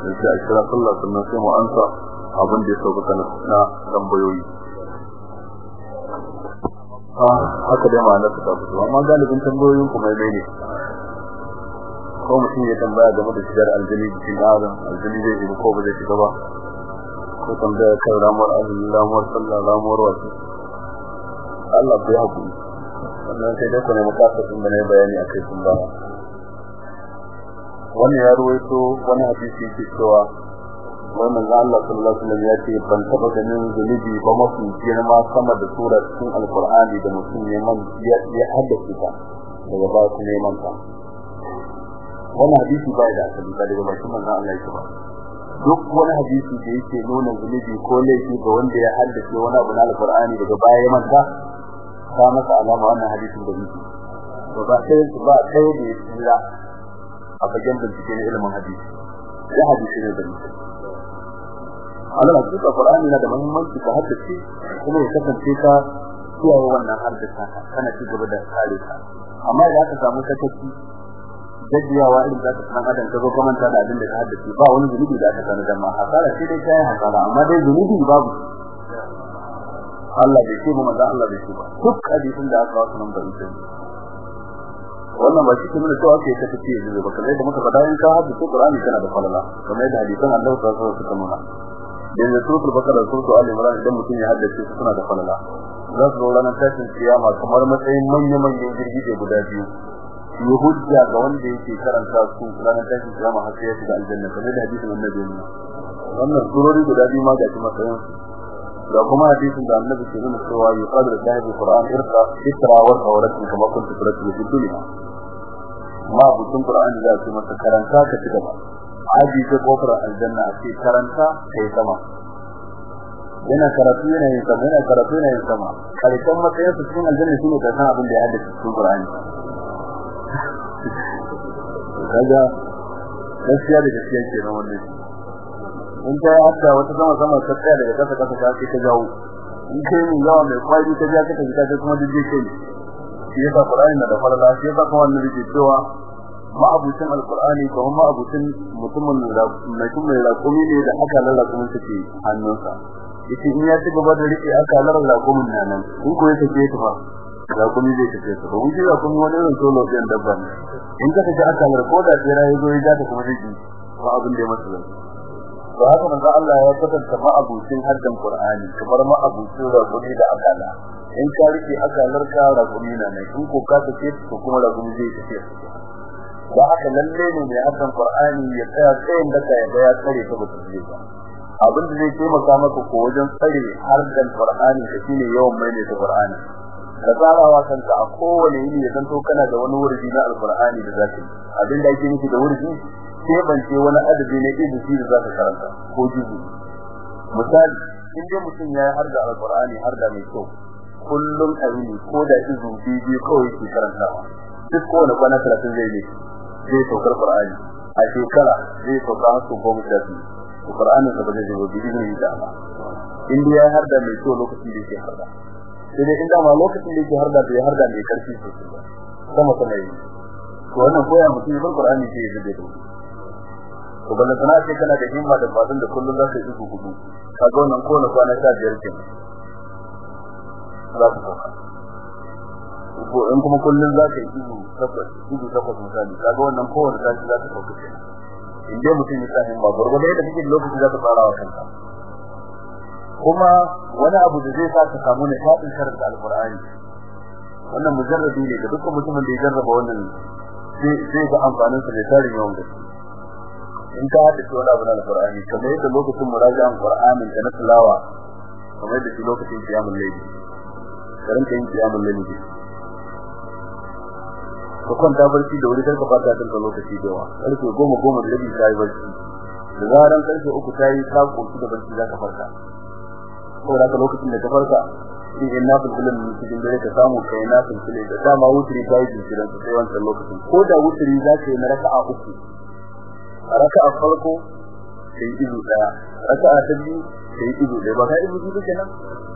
sai a kira sallah sannan sai mu ansa abin da ya sauka na tambayoyi. Ah haka dai ma Allah ta fito amma galibin tambayoyin kuma mai ne. Ko mutum ya tambaya game da shigar aljini cikin adam aljini zai shiga ko ba zai shiga ba? Ko tambaya kan ramuwar azumi ramuwar sallah ramuwar wasu? Allah bai haƙuri. Wannan sai dai ku ne mukasa sun da bayani a kai sun ba wani ya ruwaito wani hadisi ke cewa wannan ga Allah sallallahu alaihi wasallam ya ce ban taba ganin zunubi ba mafi girma sama da sura cikin alqur'ani da mutum ya man ya haddace ta daga ba su neman ta wannan hadisi bai da asali ba daga bakin manzon Allah yake ba. Duk wani hadisi da yake nuna zunubi ko laifi ga wanda ya haddace wani abu na alqur'ani daga baya ya manta ka masa alama wannan hadisin da yake. Ba sai ba sai da a bayan bincike na ilimin hadisi. Ya hadisi ne da yake Allah ya tsaka Qur'ani na da muhimmanci ka haddace kuma ya kasance ka kiyaye wannan haddace kana ci gaba da kare ka. Amma idan ka samu sakaci gajiyawa irin da ka san adam ka zo kamanta da abin da ka haddace ba wani zunubi da aka sanar da ma. Hasara sai dai kai hasara amma dai zunubi babu. Allah bai ce mu manzo Allah bai ce ba. Duk hadisin da aka wasu nan bai ce wannan ba cikin nuna cewa kai ka tafi yanzu ba kamar da muka faɗa in ka haddace Qur'ani kana da falala kamar da hadisan Allah ta so suka nuna. Dan da suratul baqara suratul ali imran idan mutum ya haddace su suna da falala. Za su zo ranar tashin kiyama kamar matsayin manya-manyan girgije guda biyu. Yi hujja ga wanda yake karanta su ranar tashin kiyama har sai ya shiga aljanna kamar da hadisin annabi wannan surori guda biyu ma ga shi matsayin su. Da kuma hadisin da annabi ke nuna cewa yi qadar sahibi qur'an irqa ikra wa qawlatin kama kuntu turatu fi dunya ma butun qur'ani da ke masa karanta ka ci gaba aji ta kofar aljanna a ce karanta kai sama yana karatu yana yin sama yana karatu yana yin sama karshen matsayin su cikin aljanna shine ka san abin da ya haddace cikin qur'ani kaga gaskiya da gaskiya ke nan wannan in ta hadda wata sama sama ta tsaya daga kasa kasa ta ce ta jawo. In kai mun yawa mai kwari ta ja ta ta kuma duk kai shi yasa qur'ani na da falala shi yasa kuma wannan riƙe cewa ma'abucin alqur'ani ko ma'abucin mutumin da mai rakumi ne da aka lara kuma take hannunsa. Yace in ya ci gaba da riƙe aka lara rakumin nan in ko ya take ta fa rakumi zai tafi ta. Domin shi rakumi wani irin solo ɗin dabba ne. In ka tafi aka lara ko da tsira ya zo ta kuma zai ba abin da ya masa to haka manzo Allah ya kwatanta ma'abucin haddan Qur'ani kamar ma'abucin rakumi da akala in ka riƙe akalar ka rakumi na ne in ko ka tafi to kuma rakumi zai tafi. Da haka lalle ne mai haddan Qur'ani ya tsaya tsayin da ka ya ya tsare ta zai ba. Abin da zai taimaka maka ko wajen tsare haddan Qur'ani da shine yawan mai da Qur'ani. Ka tsarawa kanka a kowane yini ya zanto kana da wani wurdi na alqur'ani da zaka yi. Abin da yake nufi da wurdi sai ban ce wani adabi ne izuci da zaka karanta ko jibi misali in dai mutum ya yi harda alqur'ani harda mai kyau kullum a yini ko da izu bibi kawai yake karantawa. Duk kowane kwana 30 zai ne zai saukar qur'ani a shekara zai sauka su goma sha biyu. Qur'anin da ba zai zo bibi ne da Allah in ya harda mai kyau lokacin da yake harda sai dai inda ma lokacin da yake harda bai harda mai ƙarfi sosai ba. Sama sama yi. To wannan koya mutum yin Qur'ani sai ya zube da to balle sana ce kana da himma da faɗin da kullun za ka yi su gudu kaga wannan ko na kwana 15 kenan za ka sauka. Ko in kuma kullun za ka yi su tabbas su tabbas misali kaga wannan kowanne sashi za ka sauka kenan in dai mutum ya sa himma gurgurda yadda kake lokaci za ka fara wa kanka. Kuma wani abu da zai sa ka samu nishaɗin karanta alqur'ani. Wannan mujarrabi ne ga dukkan mutumin da ya jarraba wannan zai zai ga amfanin sa da tarin yawan gaske. In ka hada shi wani abu na alqur'ani kamar yadda lokacin muraji'an qur'anin ka na tilawa kamar yadda shi lokacin qiyamul layl karan yin qiyamul layl ne ko kwanta barci da wuri kar ka fata kanka lokaci da yawa. Karfe 10 10 da rabi sai barci. Da zaran ƙarfe 3 tayi ka koki da barci zaka farka. Ko da lokacin da ka farka shi in na fulfulin cikin dare ka samu kai na fulfulin da dama wuturi ta yi jinkirin su sai wancan lokacin. Ko da wuturi za ka yi na raka'a uku raka'a farko sai izu ɗaya raka'a ta biyu sai ido da ba ka ido duk kenan?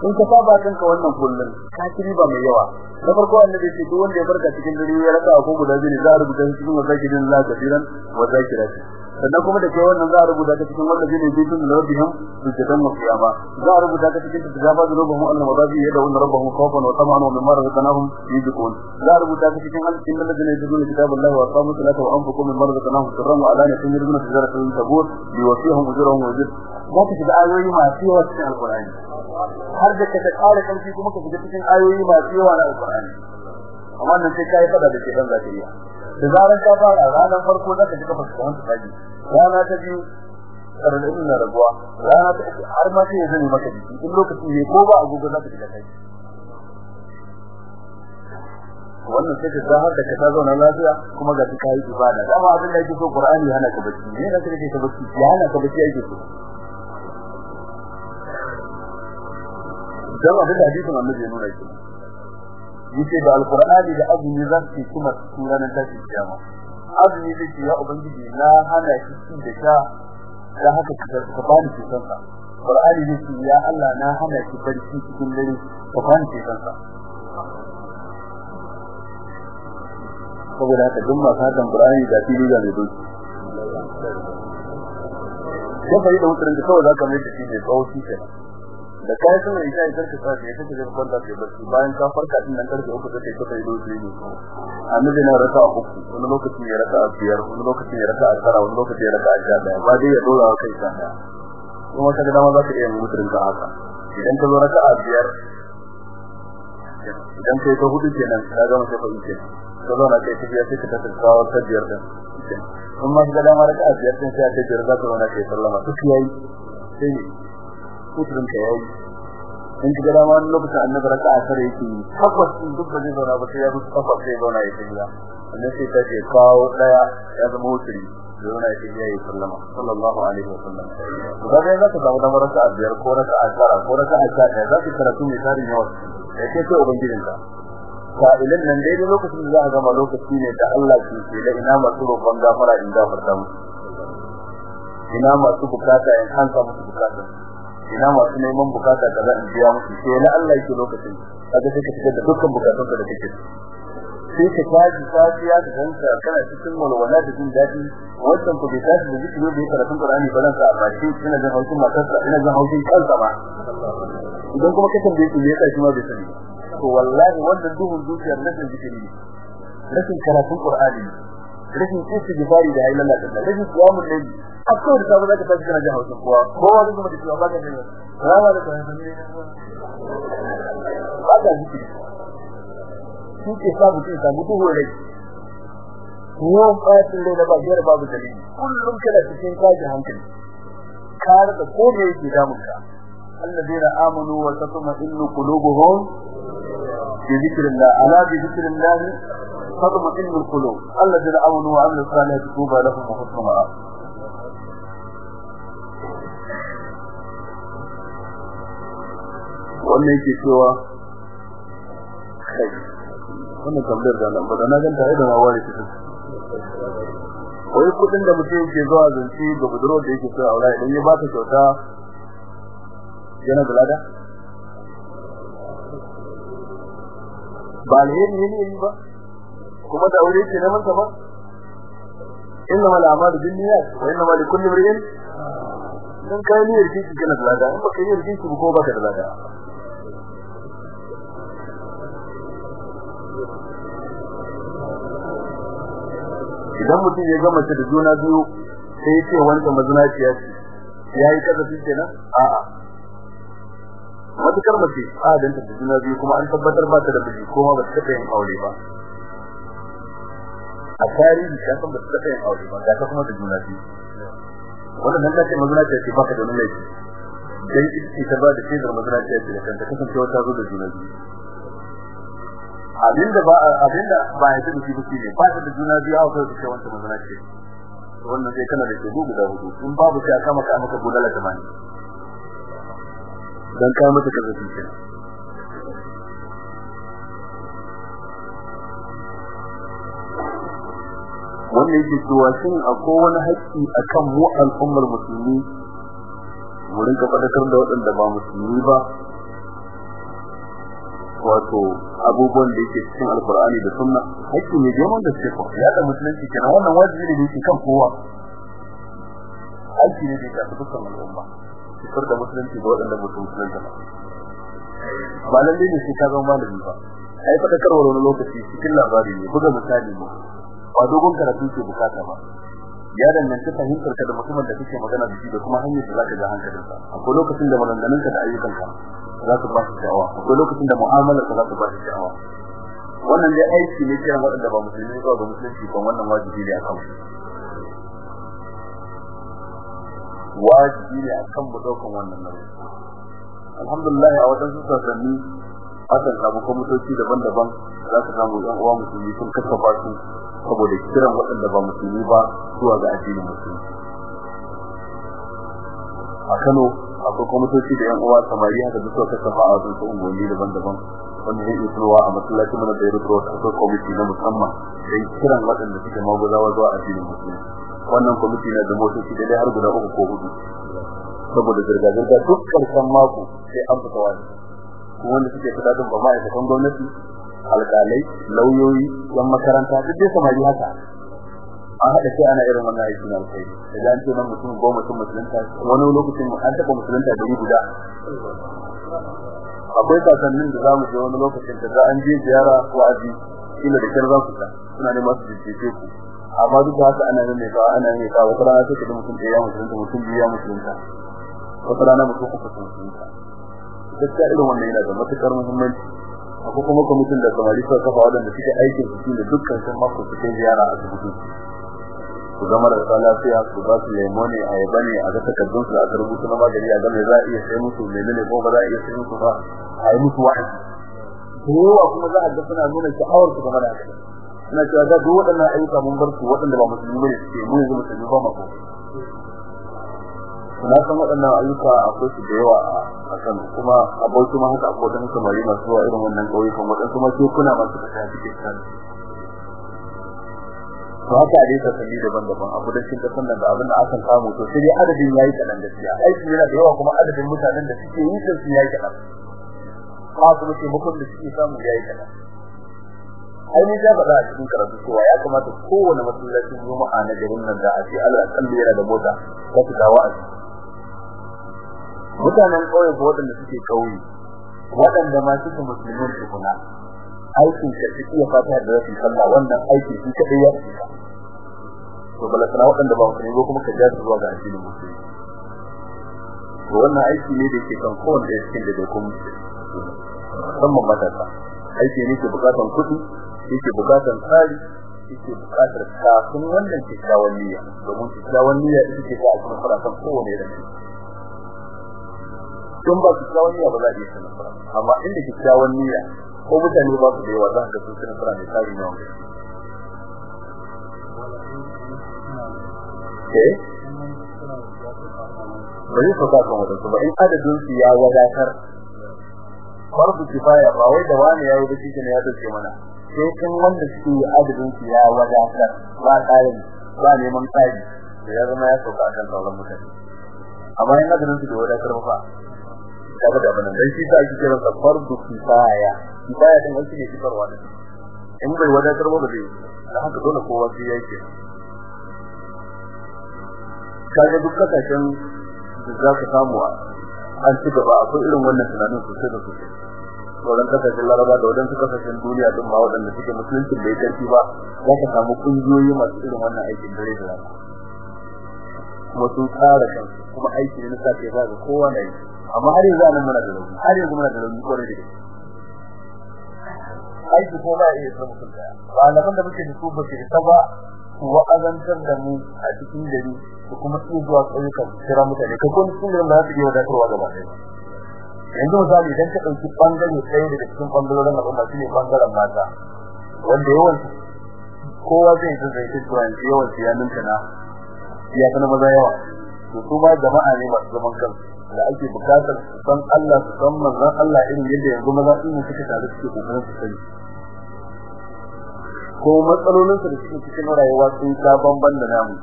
In ka saba kanka wannan kullun ka kiri ba mai yawa. Na farko annabi ce duk wanda ya barka cikin dare ya raka ko guda biyu za a rubuta cikin wazakirin la kafiran wa zakirati sannan kuma da kai wannan za a rubuta ta cikin wanda zai bi tun rabbihim sujatan wa qiyama. Za a rubuta ta cikin tijaba da rubuhum Allah wadabi ya da wannan rabbahum khawfan wa tama'an wa mimma razaqnahum yunfiqun. Za a rubuta ta cikin alkin da ladina yajiduna kitaballahi wa aqamu salata wa anfaqu mimma razaqnahum sirran wa alaniyatan yurjuna tijaratan tabur liwafihum ujurahum wa jid za ka shiga ayoyi masu yawa cikin alqur'ani. Har da ka kare kanki kuma ka shiga cikin ayoyi masu yawa na alqur'ani. Amma nan sai kai fada da ke dan zakariya da zaran ka fara ranar farko zaka ji kafa ka hanta kaji rana ta biyu karin na rabuwa. Rana ta uku har ma sai zai maka jiki. In lokaci ne ko ba agogo zaka ji kai. Wannan sai ka zahar da ka ta zauna lafiya kuma ga ka yi ibada. Dama abin da yake so Qur'ani hana ka bacci. Ne da kake ka bacci? Ya hana ka bacci yake so. Dan abin da hadisin annabi ya nuna shi ya ce da alqur'ani da azumi za su kuma ranar tashi kiyama. Azumi zai ce ya ubangiji na hana shi ci da sha da haka ka bani cikin sa qur'ani zai ce ya Allah na hana shi barci cikin dare ka bani cikin sa saboda haka duk masu hakan qur'ani da fili da ne doki. Fari da mutum da kawai zaka mai da shi ne tsawo shi kenan. Da kai sun yi sai kar ka sa ya kace da kwanta ke barci bayan ka farka ɗin nan kar ka uku kake kuka yi dozi ne. Annabi na raka uku wani lokaci ya raka biyar wani lokaci ya raka tara wani lokaci ya raka sha ɗaya ba dai ya dora wa kai ɗaya kuma kaga dama za ka iya mutum ka haka. Idan ka zo raka biyar idan kai ta huɗu kenan ka ga mutum fa yake ka zo na kai ta biyar sai ka tafi kawo ta biyar din. Kuma kaga dama raka biyar sai ka biyar za ka na kai sallama. Duk yayi sai kuturin ka yayi. In ji gada wani lokacin annabi raka'a tare yake takwas din duk bazai zauna ba sai ya rusu takwas sai zauna ya tafiya annabi sai ta ce kawo ɗaya ya zama wuturi. Zauna ya tafiya ya sallama. Sallallahu alaihi wasallam. Da dai zaka samu damar raka'a biyar ko raka'a tara ko raka'a sha ɗaya za ki karatu mai tarin yawa. Da ke ce ubangijin ka sa'ilin nan dai lokacin da za a gama lokaci ne da Allah ke ce da ina masu roƙon gafara in gafarta musu. Ina masu buƙata in hanka musu buƙata. Ina masu neman buƙata da za in biya musu? Sai na Allah yake lokacin. Kaga sai ka fitar da dukkan bukatun da kake sai ka taji safiya da danka kana cikin walwala da jin daɗi wannan ku tashi da zikiri da karatun Qur'ani ba nan ka abaci ina jin haushin matarsa ina jin haushin kansa ba. Idan kuma kasan da yake ne kai ma to wallahi wannan duhun zuciyar rashin zikiri rashin karatun Qur'ani rashin istighfari da ayyana da rashin qiyamul layl akwai da sabon zaka tafi kana hausa kowa kowa zai kuma da cewa baka jin rawa da kan sanin baka ji shi ke sa mutum ka mutu hore ko fatin da ba biyar babu dalili. Kullum kana cikin kaji hankali. Kar da ko me yake damun ka alladheena amanu wa tatma'innu qulubuhum bi dhikrillah. Ala bi dhikrillah. Alladheena amanu wa amilus salihati tuba lahum wa husnu ma'ab wannan yake cewa kai wannan tambayar da nan ba da na ganta ai da wani cikin wai kuɗin da mutum yake zuwa zance ga buduro da yake so aure idan ya ba ta kyauta yana da lada ba alheri ne ne ba kuma da aure ce neman ta ba? Inna mal a'malu binniyat wa inna ma likulli imrin dan kai ne yarki ki kana da lada. In baka yi yarki ki ko baka da lada. Idan mutum ya gama da juna biyu sai ya ce wanda mazinaciya ce. Yayi kazafi kenan? A'a. Matukar mace a dan ta juna biyu kuma an tabbatar ba ta da miji kuma ba ta taɓa yin aure ba. A tarihi ka san ba ta taɓa yin aure ba ga ta kuma da juna biyu. Wannan nan ce mazinaciya ce baka da laifi. Dai ita ta ba da shaidar mazinaciya ce da kanta kasancewa ta zo da juna biyu. Abinda ba abin da ba ya da shi ne ba ta da juna biyu a kai ce wanda mazana ce. Wannan sai kana da ke gugu da huɗu in babu sai aka maka maka gudala jamani dan kai mata kaza shi wannan yake cewa shin akwai wani haƙƙi akan mu al'ummar musulmi? Mu rinka fadakar da waɗanda ba musulmi ba. Wato abubuwan da yake cikin alkur'ani da sunna hakki ne da wanda suke ko ya da musulunci kenan wannan wajibi ne yake kan kowa. Hakki ne da yake kan dukkan al'umma. Fitar da musulunci da waɗanda ba su musulunta ba. Ba lalle ne sai ka zama malami ba. Ai fadakarwar wani lokaci cikin labari ne. Buga misali ne ba dogon karatu ke buƙata ba. Ya danganci fahimtar ka da mutumin da kake magana da shi da kuma hanyar da zaka ga hankalinsa. Akwai lokacin da maganganunka da ayyukanka za su ba shi sha'awa. Akwai lokacin da mu'amalar ka za su ba shi sha'awa. Wannan dai aiki ne kiran waɗanda ba musulmi ba ga musulunci kan wannan wajibi ne akan wajibi ne akan mu ɗaukan wannan nauyi. Alhamdulillah a wajen su sassanni akan samu kwamitoci daban-daban za ka samu yan uwa musulmi sun kasafa su saboda kiran waɗanda ba musulmi ba zuwa ga addinin musulmi a Kano akwai kwamitoci da yan uwa samari haka duk suka kasafa a wajen su unguwanni daban-daban. Wanda zai iya a masallacin mana da ya rubuta wata akwai kwamiti na musamman don kiran waɗanda suke maguzawa zuwa addinin musulmi wannan kwamiti na da motoci da dai har guda uku ko huɗu. Saboda zirga-zirga duk ƙarshen mako sai an fita wani. Wanda suke fita don ba ma'aikatan gwamnati alƙalai lauyoyi yan makaranta duk dai samari haka. An haɗa sai ana irin wannan aiki na alkai da ce nan mutum goma sun musulunta wani lokacin an taɓa musulunta da guda. Akwai kasannin da za mu je wani lokacin da za an je ziyara wa'azi kila da kyar za ku ta suna neman su jijjice ku. Amma duk da haka ana ne ka ana ne ka wata rana sai ka mutum da ya musulunta mutum biyu ya musulunta. Wata rana mutum uku musulunta. Gaskiya irin wannan yana da matuƙar muhimmanci. Akwai kuma kwamitin da samari suka kafa wadanda suke aikin su shine dukkan sun mako su ziyara a asibiti su. Zama da sa lafiya su ba su lemo ne a yaba ne a ga takardun su aka rubuta na magani a ga me za a iya sai musu menene ko ba za a iya sai musu ba a yi musu wa'azi. Kowa kuma za a ga suna nuna sha'awar su game da haka. Ina cewa ga duk waɗannan ayyuka mun bar su waɗanda ba musulmi ne suke mu yanzu musulmi ba mako na san waɗannan ayyuka akwai su da yawa a kan kuma aboki ma haka wadannan samari masu zuwa irin wannan ƙauyukan waɗansu ma ke kuna masu fita cikin kan to haka a dai sasani daban-daban a kudancin ƙasar nan da abin da aka samu to sai dai adadin yayi kaɗan gaskiya. Aiki yana da yawa kuma adadin mutanen da suke yi sun yayi kaɗan. Kuma kuma taimakon da suke samu yayi kaɗan. Ainihin ya faɗa a cikin karatu cewa ya kamata kowane masallacin juma'a na garin nan da a ce Allah kalli yana da mota ta fita wa'azi mutanen ƙauye ko waɗanda suke ƙauye waɗanda ma suke musulmin tukuna aikin ka su iya fata da rashin sallah wannan aikin shi kaɗai ya fita to balasana waɗanda ba musulmi ko kuma ka ja su zuwa ga addinin musulmi. To wannan aiki ne da ke kan kowanne ɗaya cikin da kuma musamman matasa. Aiki ne ke bukatan kuɗi yake bukatan tsari yake buƙatar kafin wannan kyakkyawan niyya. Domin kyakkyawan niyya ita ce ta a cikin farafan kowane da shi don ba kyakkyawan niyya ba za a iya sanin fara amma inda kyakkyawan niyya ko mutane ba su da yawa za ka sun sanin fara mai tsari na wanda eh? Bari su ka kan wadansu ba. In adadin su ya wadatar farbu kifaya ba wai da wani yayi da shi ne ya dace mana. Sai kan wanda suke adadin su ya wadatar ba tsarin ba neman tsari da ya zama ya sauka kan sauran mutane. Amma in adadin su da wadatar ba kaga da bana dan shi sai kira sa fardu kifaya. Kifaya din wani ne kifarwa ne. In bai wadatar ba bai da haka dole kowa sai yake kaga duk ƙasashen da za ka samu an ci gaba akwai irin wannan tunanin sosai da sosai. Sauran ƙasashen laraba da wadansu ƙasashen duniya din ma waɗanda suke musulunci bai ƙarfi ba za ka samu kungiyoyi masu irin wannan aikin dare da rana. Kuma sun tsara kansu kuma aiki ne na safe za ga kowa na yi. Amma har yanzu a nan muna da har yanzu muna da da ko ba ɗaya ba na da muke da su ba ke su wa'azantar da mu a cikin gari da kuma su zuwa ƙauyukan kira garin da su wadatarwa gaba ɗaya yanzu idan ka cikin ne ɓangaren mata wanda yawan kowa zai ji zai yanzu yawan ya na ya fi na maza yawa. To su ma jama'a ne masu zaman kansu. Da ake buƙatar su san Allah su san manzon Allah irin yadda yanzu maza ne suke tare suke ƙoƙarin su sani. Ko matsalolin su da suke cikin rayuwa sun ta bamban da namu.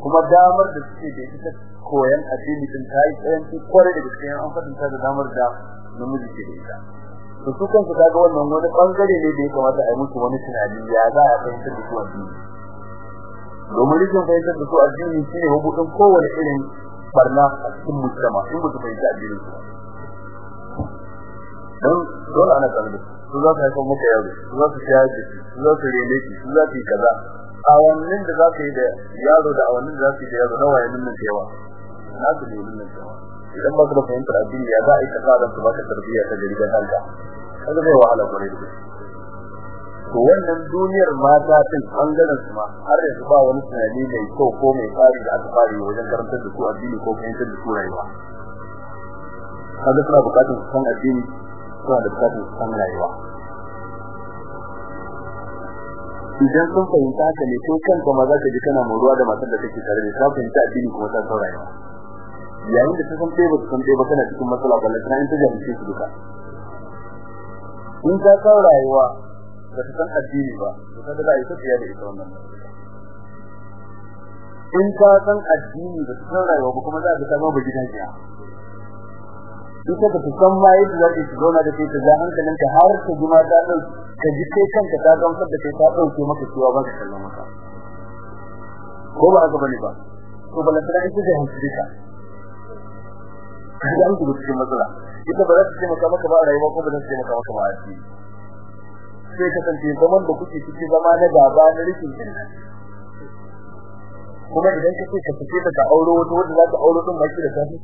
Kuma damar da suke da ita koyan addini din ta yi tsayanci kware da gaske an fadinta da damar da namiji ke da ita. To su kansu kaga wannan wani ɓangare ne da ya kamata a yi musu wani tunani ya za a fahimtar da su addini. Domin rikin fahimtar da su addini shine hubutun kowane irin barna a cikin mujtama in mutum fahimta addinin su don dole ana kalli su. Za su haifar maka yaro su za su shayar da su za su rene shi su za su yi kaza. Awannin da za ka yi da yaro da awannin da za su yi da yaro na nan da yawa? Na su ne nan da yawa. Idan ba su da fahimtar addini ya za a yi ka sa su ba ka tarbiyya ta gari da kanka? Kaga wahala gore da to wannan duniyar mata din ɓangaren su ma har yanzu ba wani tunani mai kyau ko mai tsari da alfahari wajen karantar da su addini ko fahimtar da su rayuwa. Kaga suna buƙatar su san addini suna da buƙatar su san rayuwa. Idan sun fahimta haka ne to kanka ma za ka ji kana moruwa da matar da kake tare da ta fahimta addini kuma ta san rayuwa. Yayin da ta san ɗaya ba ta san ɗaya ba kana cikin matsala ba lantana in ta jami'ce su duka. In ta san rayuwa ba ta san addini ba to kaga za a yi ta tsiya da ita wannan. In ta san addini ba ta san rayuwa ba kuma za ka samu ba gidan jiya ita ba ta san ma yadda za ta zauna da ta ja hankalinka har ta ji ma ta ɗau ka ji kai kanka ta gamsar da kai ta ɗauke maka cewa ba ka kallon maka. Ko ba haka ba ne ba? To balantana ita da hankali ka. Kaga an gudu cikin matsala. Ita ba za ta taimaka maka ba a rayuwa ko ba za ta taimaka maka ba a ciki sai ka san zaman da kuke ciki zama na gaba na rikin jinna kuma idan kace ka fice ta auro wata wanda za ta auro din baki da tafi